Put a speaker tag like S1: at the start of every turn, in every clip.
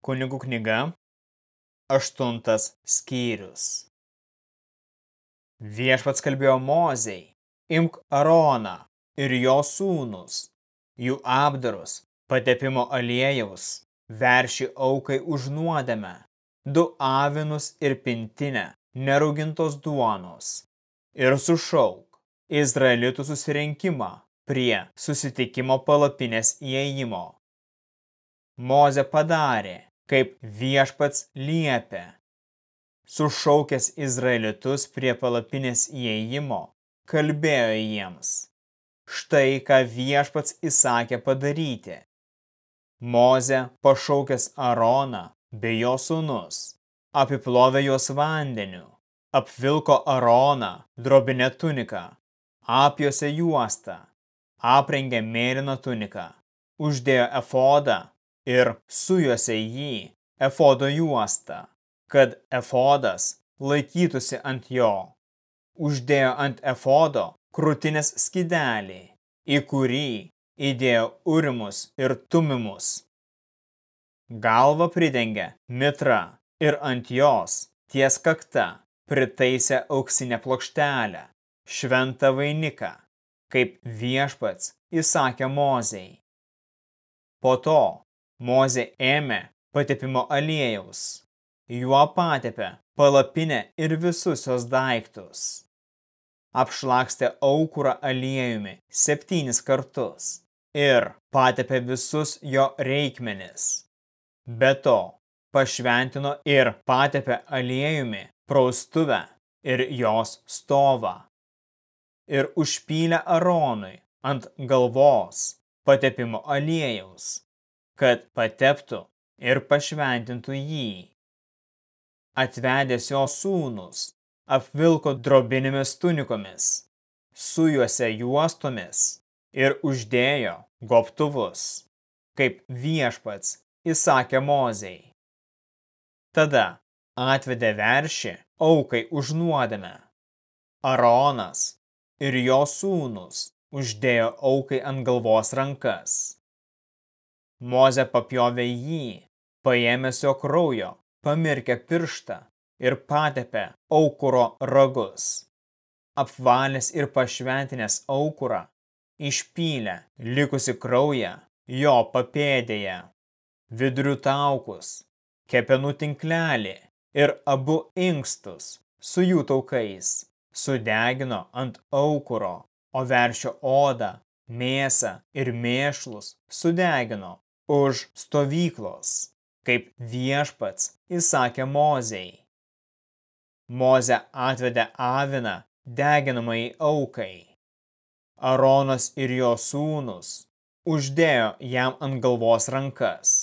S1: Kunigų knyga, aštuntas skyrius. Viešpats kalbėjo Mozei, imk Aroną ir jo sūnus, jų apdarus, patepimo aliejaus, verši aukai už nuodėmę, du avinus ir pintinę, neraugintos duonos, ir sušauk Izraelitų susirinkimą prie susitikimo palapinės įėjimo. Moze padarė, kaip viešpats liepė. Sušaukęs Izraelitus prie palapinės įėjimo, kalbėjo jiems. Štai ką viešpats įsakė padaryti. Moze pašaukęs Aroną bei jo sūnus, apiplovė juos vandeniu, apvilko Aroną drobinę tuniką, apjose juostą, aprengė mėlyną tuniką, uždėjo efodą ir sujuose jį efodo juostą, kad efodas laikytųsi ant jo. Uždėjo ant efodo krūtinės skidelį, į kurį įdėjo urimus ir tumimus. Galva pridengė mitra ir ant jos ties kakta pritaisė auksinę plokštelę, šventą vainiką, kaip viešpats įsakė Mozei. Po to Mozė ėmė patepimo aliejaus, juo patepė palapinę ir visus jos daiktus. Apšlakstė aukurą aliejumi septynis kartus ir patepė visus jo reikmenis. Be to, pašventino ir patepė aliejumi praustuvę ir jos stovą. Ir užpylė Aronui ant galvos patepimo aliejaus kad pateptų ir pašventintų jį. Atvedęs jo sūnus, apvilko drobinėmis tunikomis, sujuose juostomis ir uždėjo gobtuvus, kaip viešpats įsakė mozei. Tada atvedė veršį aukai už nuodėmę. Aronas ir jo sūnus uždėjo aukai ant galvos rankas. Moze papjovė jį, paėmęs jo kraujo, pamirkė pirštą ir patepė aukuro ragus. Apvalęs ir pašventinės aukurą, išpylė likusi kraują jo papėdėje, vidurių taukus, kepenų tinklelį ir abu inkstus su jų taukais sudegino ant aukuro, o veršio odą, mėsą ir mėšlus sudegino už stovyklos, kaip viešpats įsakė Mozei. Moze atvedė aviną deginamai aukai. Aronas ir jo sūnus uždėjo jam ant galvos rankas.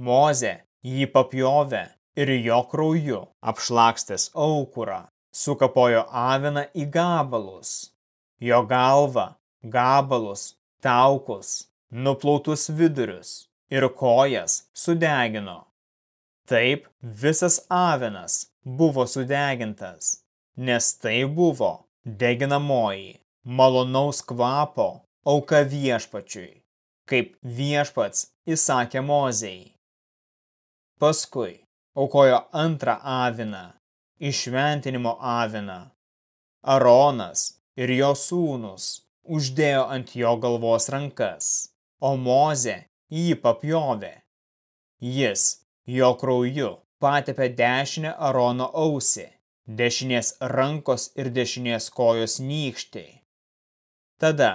S1: Moze jį papjovė ir jo krauju apšlakstęs aukurą, sukapojo aviną į gabalus, jo galvą, gabalus, taukus nuplautus vidurius ir kojas sudegino. Taip visas avinas buvo sudegintas, nes tai buvo deginamoji, malonaus kvapo auka viešpačiui, kaip viešpats įsakė mozei. Paskui aukojo antrą aviną, išventinimo aviną. Aronas ir jo sūnus uždėjo ant jo galvos rankas o Mozė jį papjovė. Jis jo krauju patepė dešinę Arono ausį, dešinės rankos ir dešinės kojos nykštį. Tada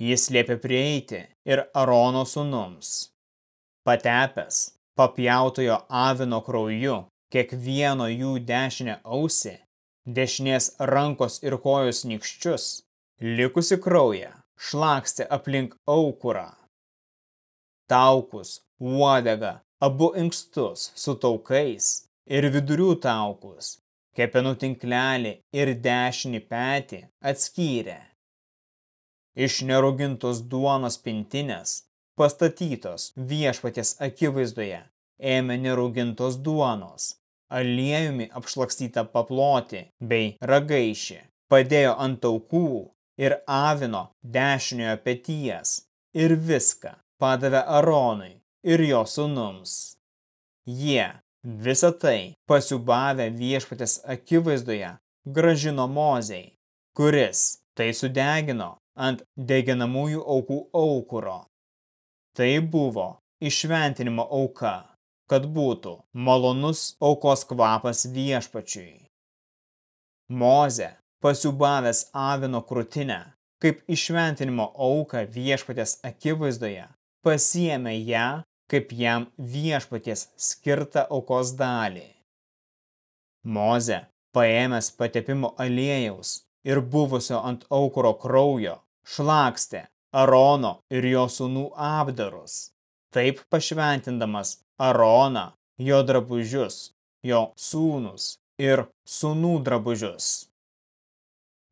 S1: jis liepė prieiti ir Arono sūnums. Patepęs papjautojo avino krauju kiekvieno jų dešinę ausį, dešinės rankos ir kojos nykščius, likusi kraują šlakstė aplink aukurą taukus, uodegą, abu inkstus su taukais ir vidurių taukus, kepenų tinklelį ir dešinį petį atskyrė. Iš nerugintos duonos pintinės, pastatytos viešpatės akivaizdoje, ėmė nerugintos duonos, aliejumi apšlakstytą paploti bei ragaišį, padėjo ant taukų ir avino dešiniojo peties ir viską padavė Aronui ir jo sūnums. jie visą tai pasiubavę viešpatės akivaizdoje gražino mozei, kuris tai sudegino ant deginamųjų aukų aukuro. Tai buvo išventinimo auka, kad būtų malonus aukos kvapas viešpačiui. Moze, pasiubavęs avino krūtinę, kaip išventinimo auką viešpatės akivaizdoje, pasiėmė ją kaip jam viešpaties skirtą aukos dalį. Moze, paėmęs patepimo aliejaus ir buvusio ant aukuro kraujo, šlakstė Arono ir jo sūnų apdarus, taip pašventindamas Aroną, jo drabužius, jo sūnus ir sūnų drabužius.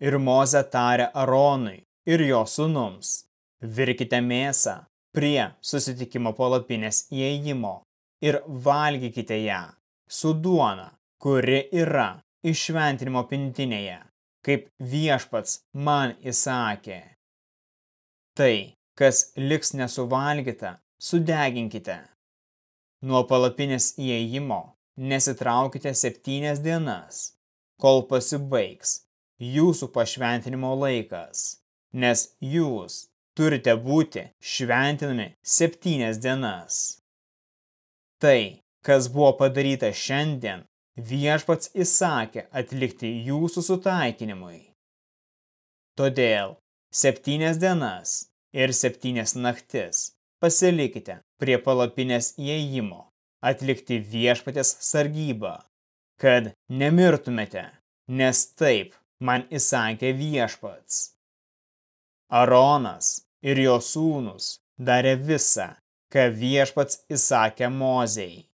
S1: Ir Moze tarė Aronui ir jo sūnums, virkite mėsą prie susitikimo palapinės įėjimo ir valgykite ją su duona, kuri yra išventinimo pintinėje, kaip viešpats man įsakė. Tai, kas liks nesuvalgyta, sudeginkite. Nuo palapinės įėjimo nesitraukite septynias dienas, kol pasibaigs jūsų pašventinimo laikas, nes jūs turite būti šventinami septynias dienas. Tai, kas buvo padaryta šiandien, viešpats įsakė atlikti jūsų sutaikinimui. Todėl septynias dienas ir septynias naktis pasilikite prie palapinės įėjimo, atlikti viešpatės sargybą, kad nemirtumėte, nes taip man įsakė viešpats. Aronas ir jo sūnus darė visą, ką viešpats įsakė Mozei.